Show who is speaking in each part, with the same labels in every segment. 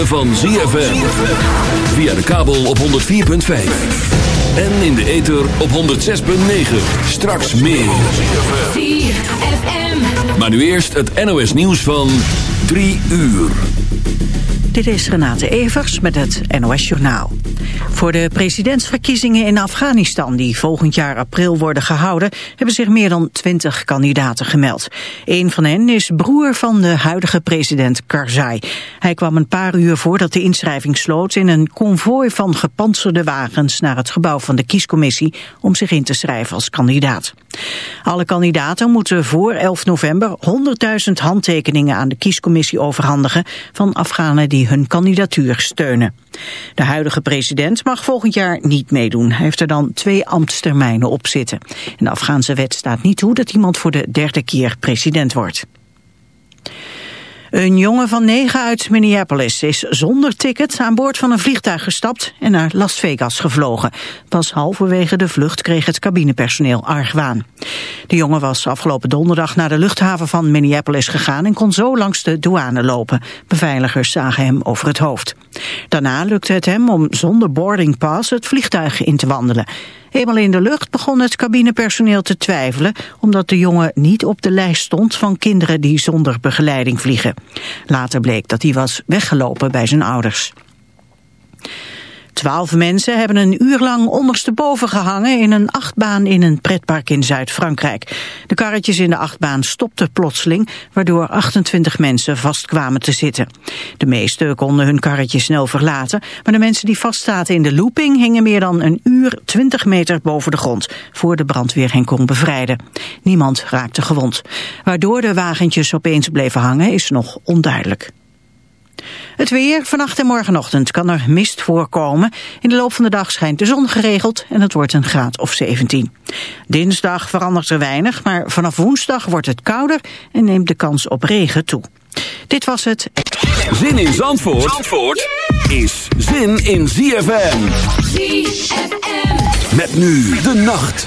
Speaker 1: ritme van ZFM. Via de kabel op 104.5. En in de ether op 106.9. Straks meer. Maar nu eerst het NOS nieuws van 3 uur.
Speaker 2: Dit is Renate Evers met het NOS Journaal. Voor de presidentsverkiezingen in Afghanistan die volgend jaar april worden gehouden... hebben zich meer dan twintig kandidaten gemeld. Een van hen is broer van de huidige president Karzai. Hij kwam een paar uur voordat de inschrijving sloot... in een konvooi van gepantserde wagens naar het gebouw van de kiescommissie... om zich in te schrijven als kandidaat. Alle kandidaten moeten voor 11 november 100.000 handtekeningen aan de kiescommissie overhandigen... van Afghanen die hun kandidatuur steunen. De huidige president mag volgend jaar niet meedoen. Hij heeft er dan twee ambtstermijnen op zitten. In de Afghaanse wet staat niet toe dat iemand voor de derde keer president wordt. Een jongen van negen uit Minneapolis is zonder ticket aan boord van een vliegtuig gestapt en naar Las Vegas gevlogen. Pas halverwege de vlucht kreeg het cabinepersoneel argwaan. De jongen was afgelopen donderdag naar de luchthaven van Minneapolis gegaan en kon zo langs de douane lopen. Beveiligers zagen hem over het hoofd. Daarna lukte het hem om zonder boarding pass het vliegtuig in te wandelen. Eenmaal in de lucht begon het cabinepersoneel te twijfelen... omdat de jongen niet op de lijst stond van kinderen die zonder begeleiding vliegen. Later bleek dat hij was weggelopen bij zijn ouders. Twaalf mensen hebben een uur lang ondersteboven gehangen in een achtbaan in een pretpark in Zuid-Frankrijk. De karretjes in de achtbaan stopten plotseling, waardoor 28 mensen vast kwamen te zitten. De meesten konden hun karretje snel verlaten, maar de mensen die vastzaten in de looping hingen meer dan een uur 20 meter boven de grond, voor de brandweer hen kon bevrijden. Niemand raakte gewond. Waardoor de wagentjes opeens bleven hangen is nog onduidelijk. Het weer, vannacht en morgenochtend kan er mist voorkomen. In de loop van de dag schijnt de zon geregeld en het wordt een graad of 17. Dinsdag verandert er weinig, maar vanaf woensdag wordt het kouder en neemt de kans op regen toe. Dit was het.
Speaker 1: Zin in Zandvoort, Zandvoort is zin in ZFM. ZFM. Met nu de nacht.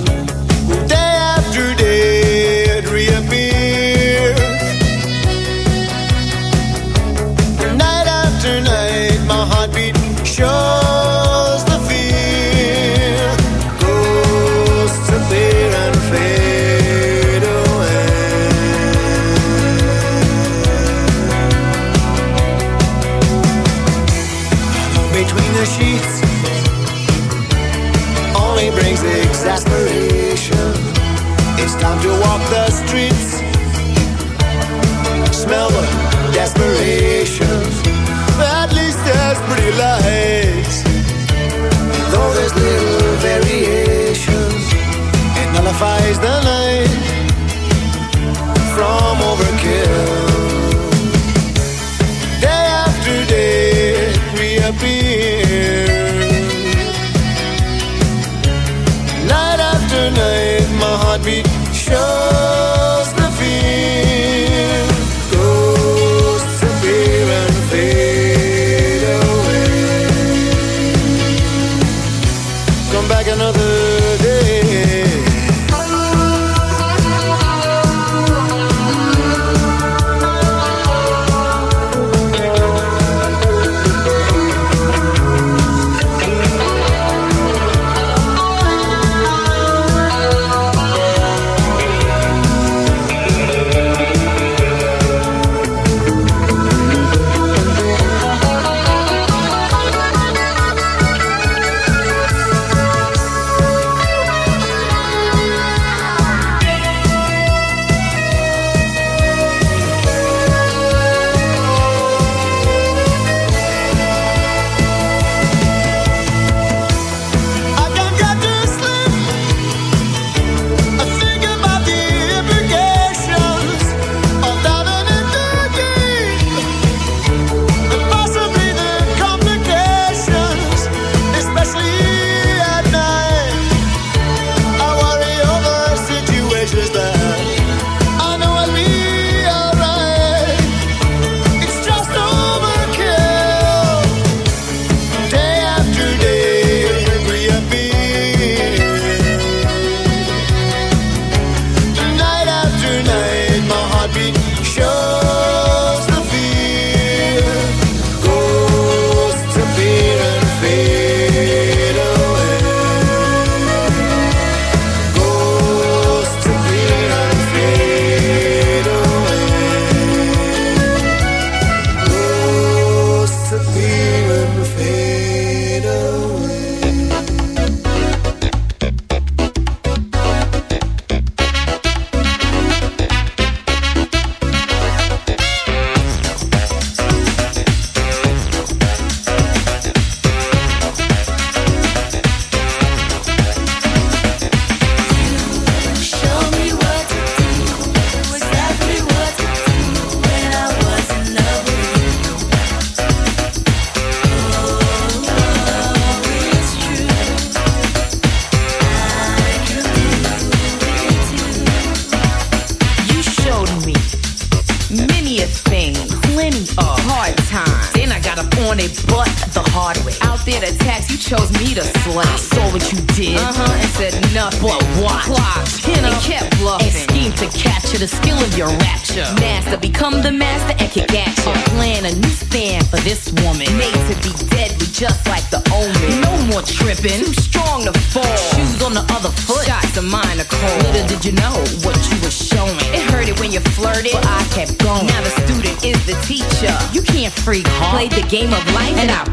Speaker 1: game of life, and I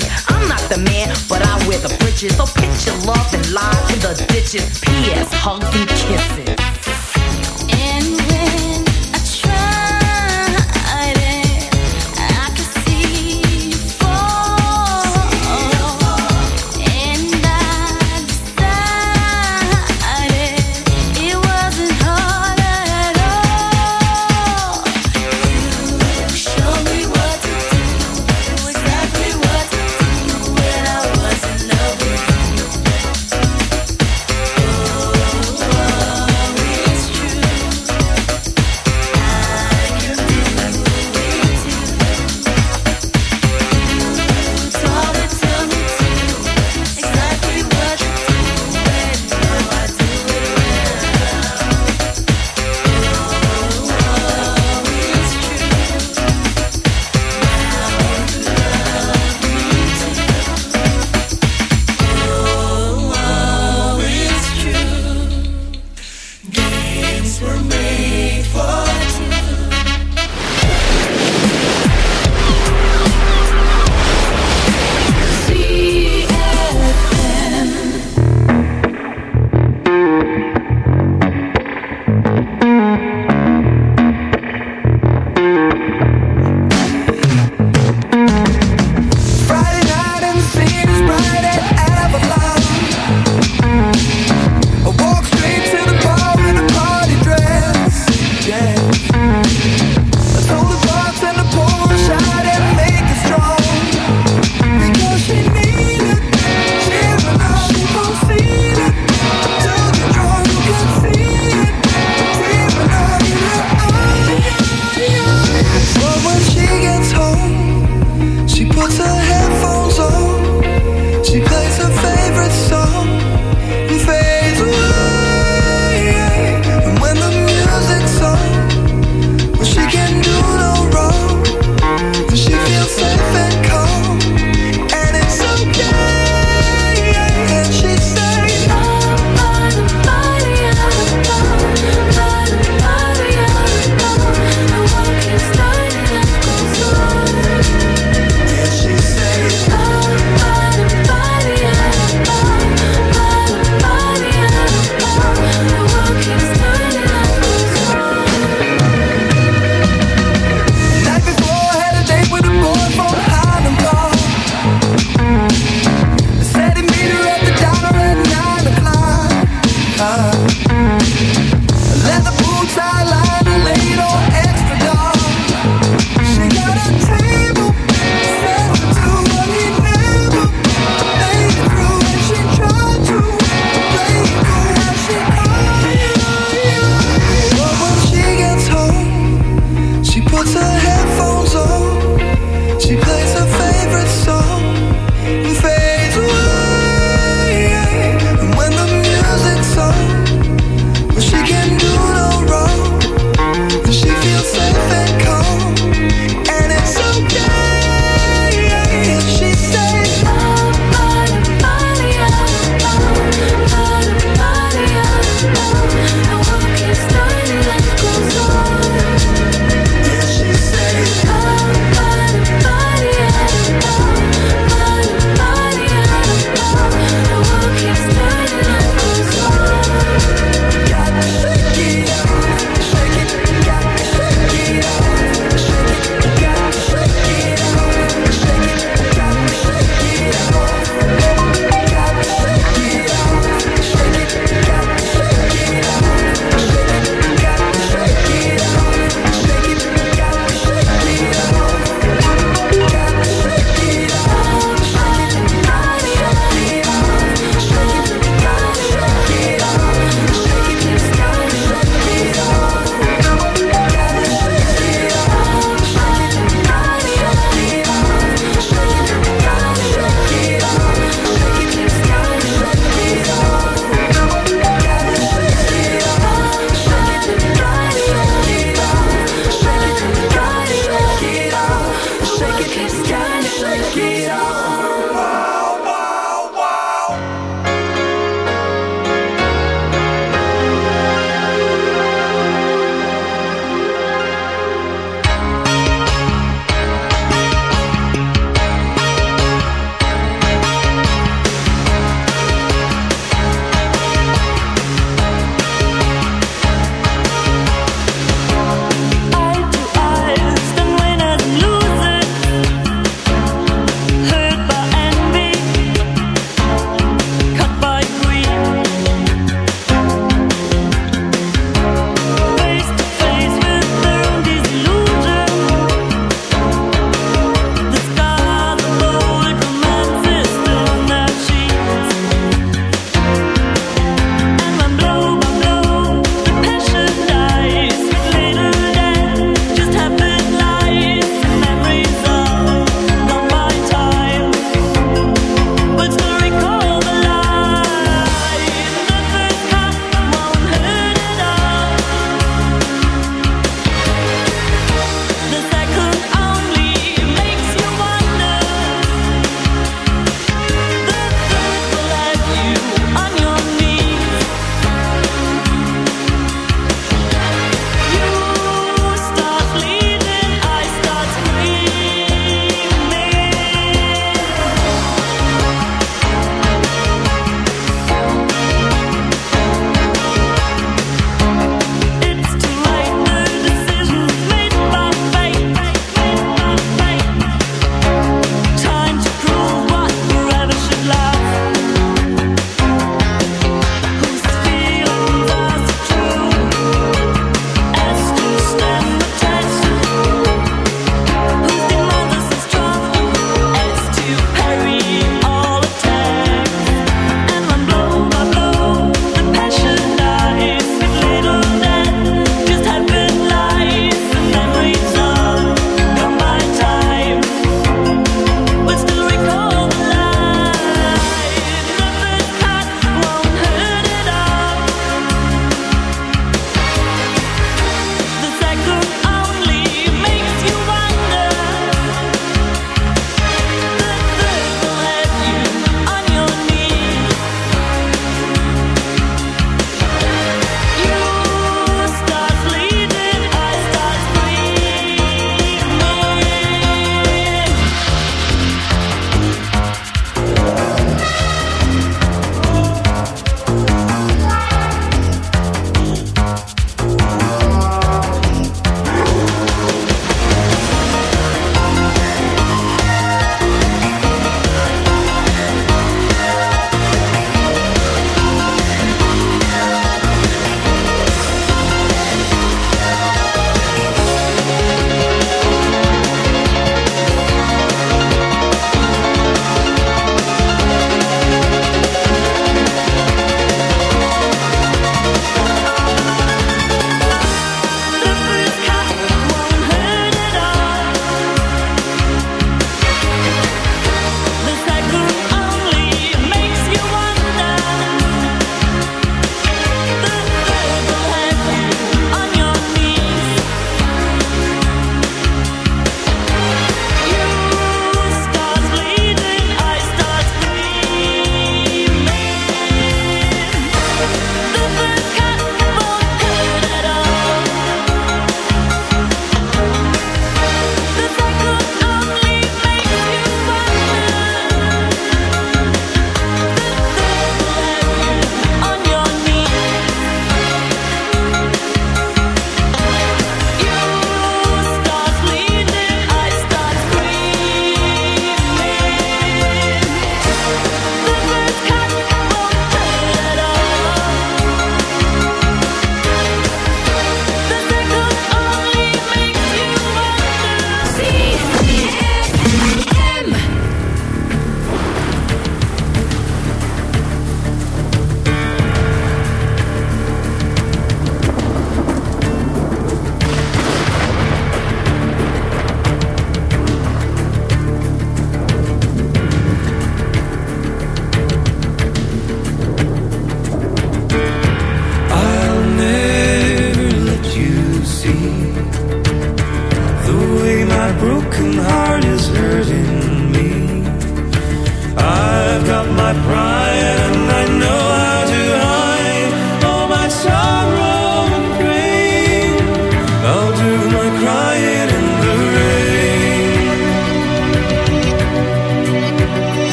Speaker 1: bitches. I'm not the man, but I wear the britches. So pitch your love and lie in the ditches. P.S. Hugs and kisses. And when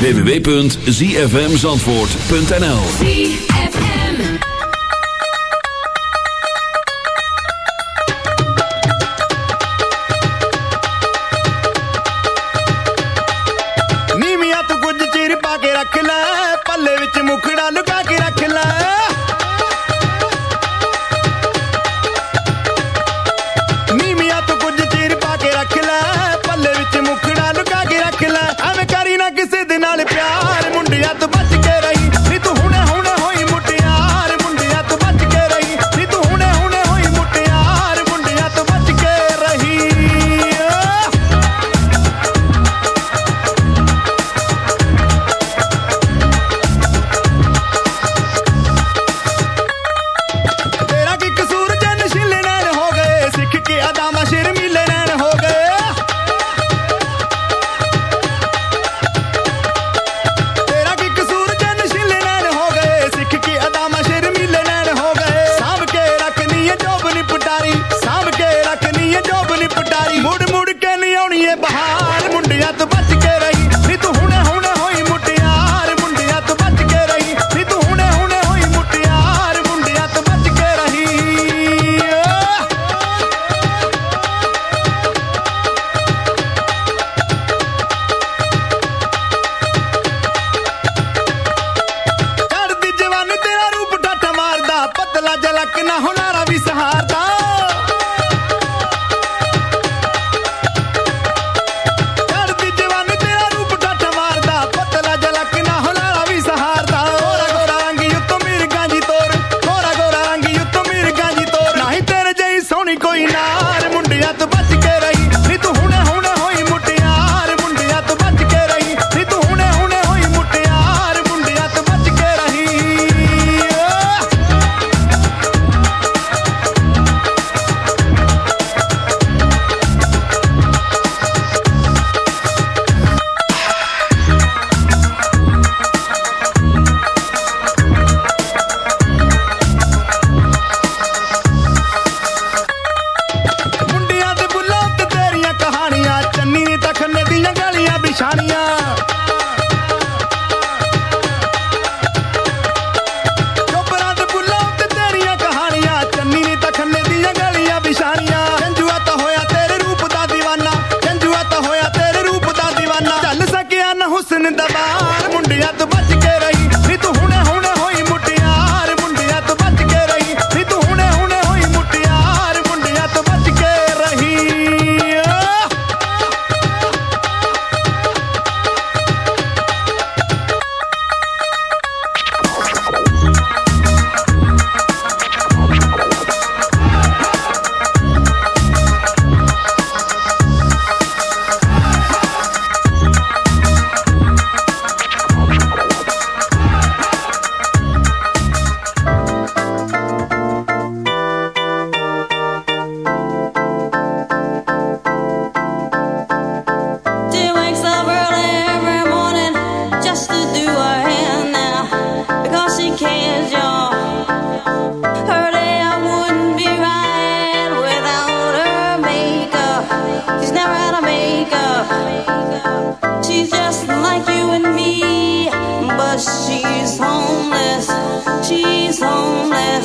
Speaker 1: www.zfmzandvoort.nl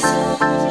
Speaker 3: Music.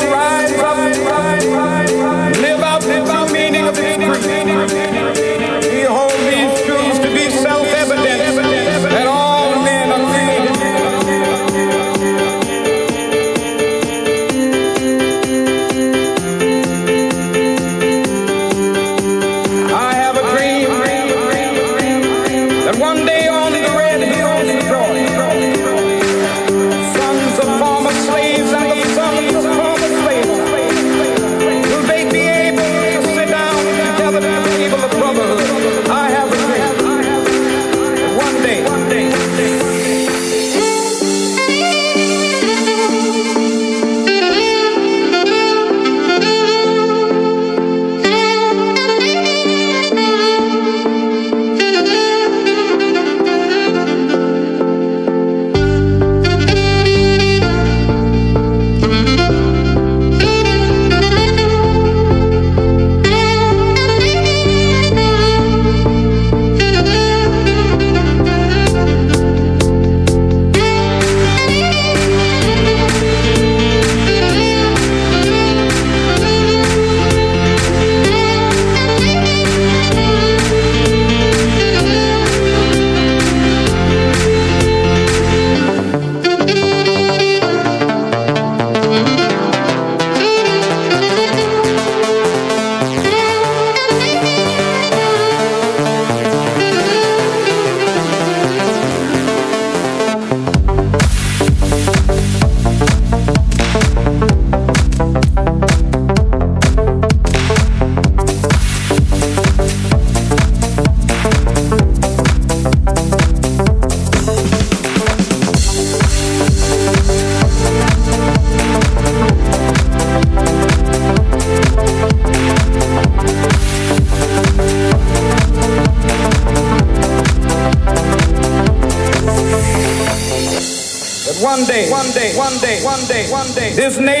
Speaker 1: His name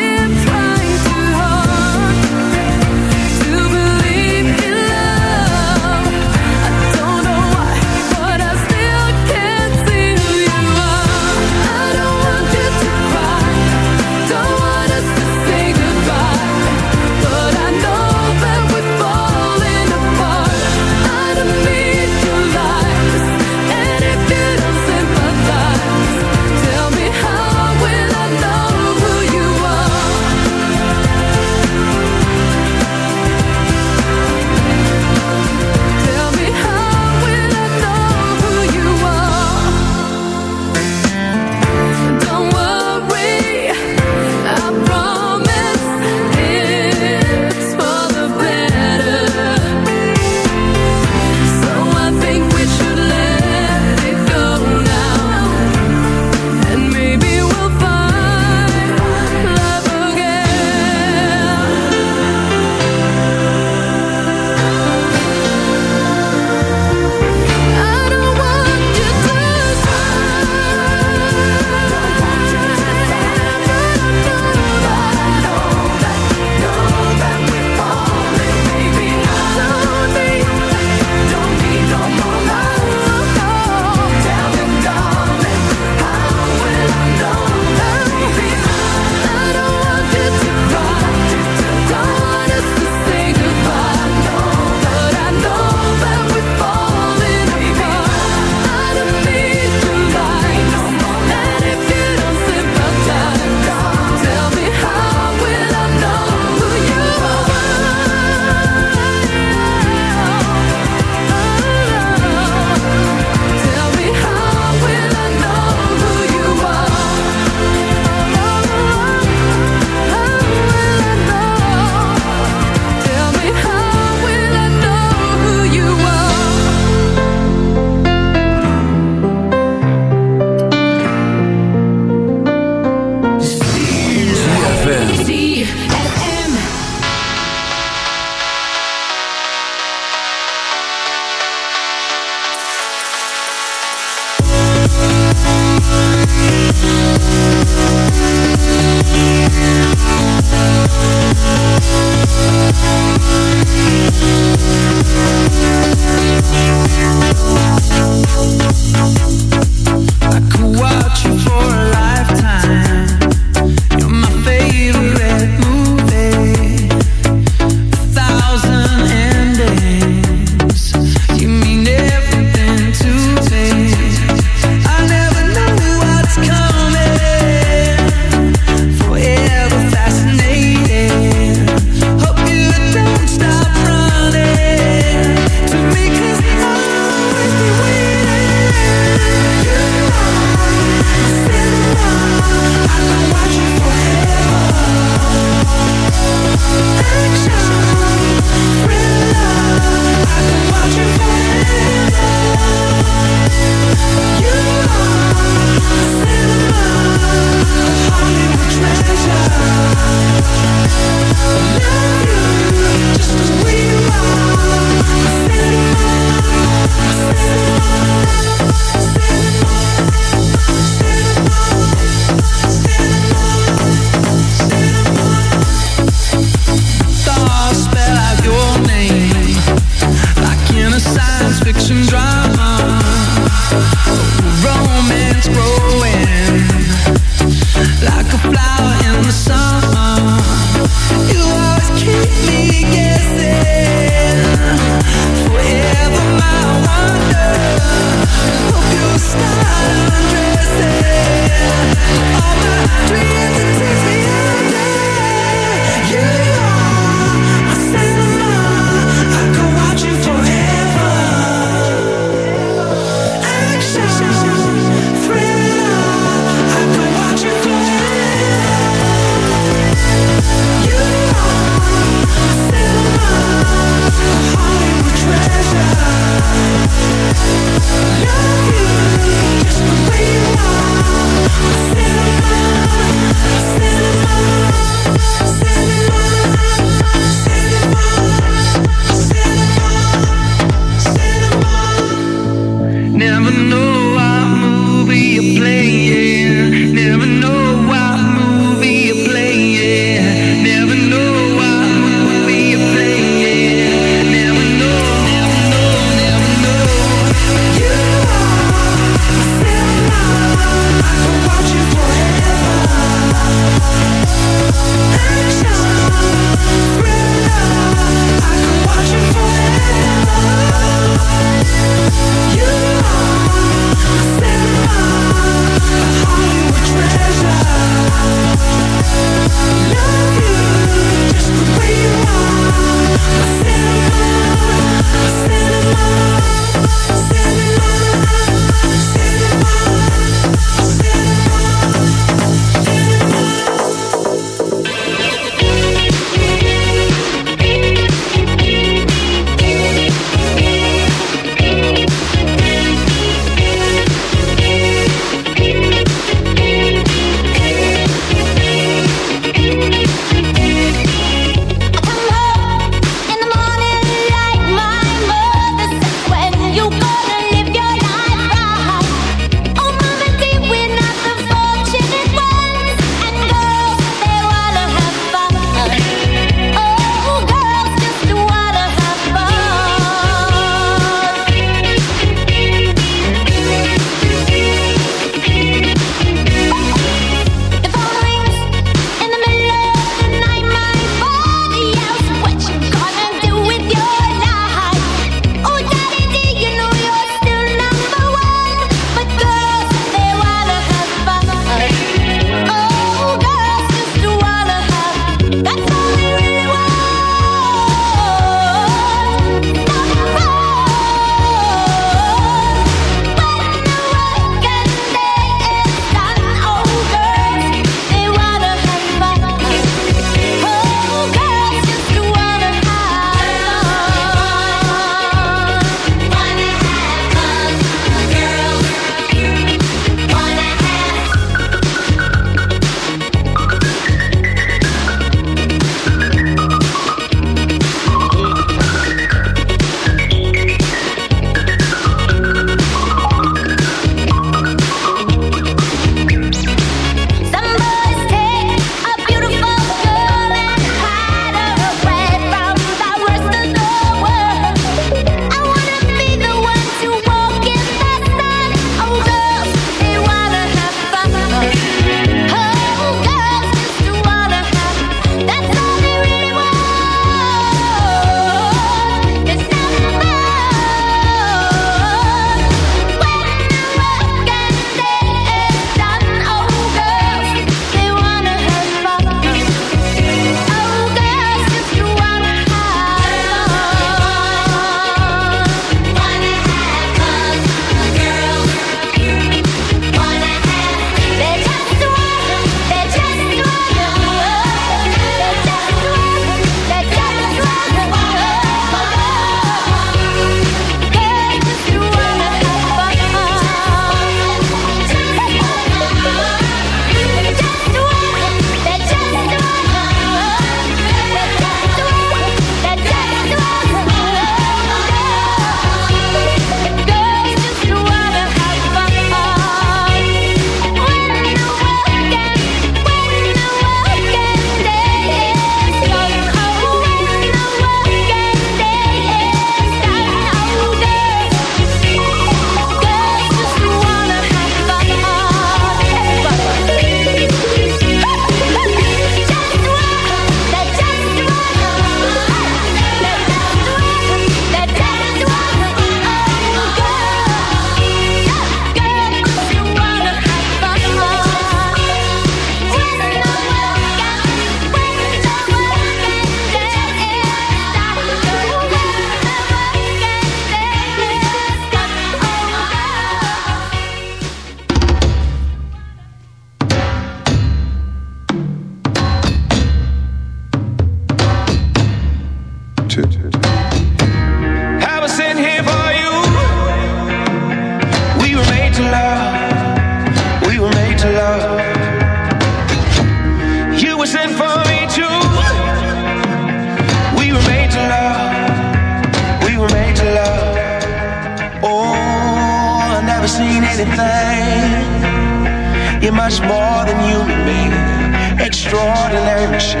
Speaker 4: extraordinary machine.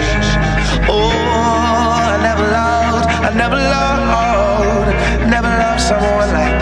Speaker 4: Oh, I never loved, I never loved, never loved someone like